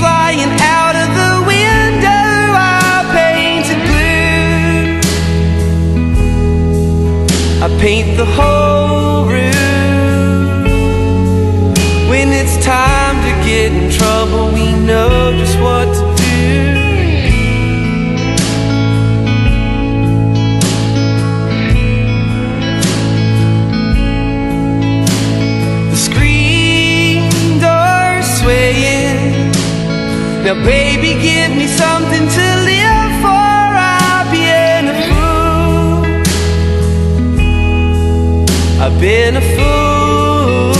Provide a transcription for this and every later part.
flying out of the window, I paint it blue. I paint the whole room. When it's time to get in trouble, we know Now, baby, give me something to live for. I've been a fool. I've been a fool.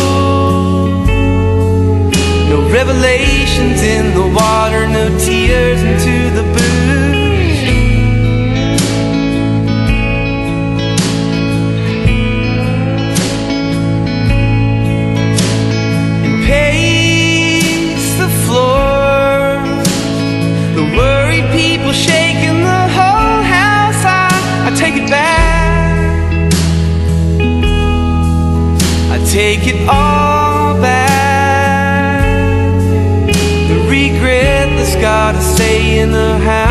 No revelations in take it all back. The regret that's got to stay in the hounds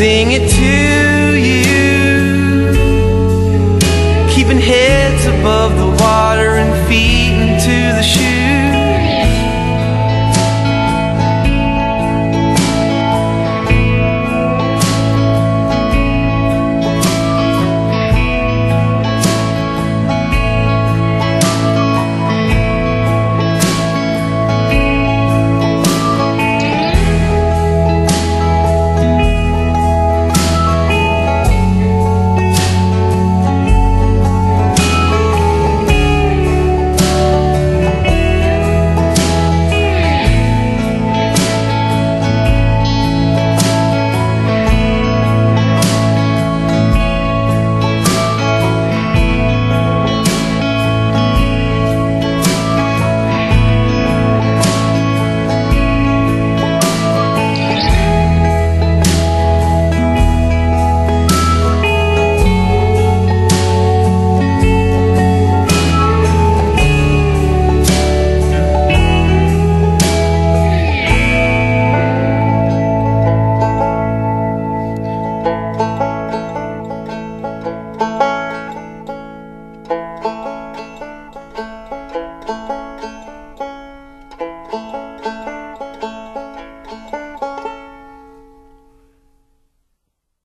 sing it to you. Keeping heads above the water and feet into the shoes.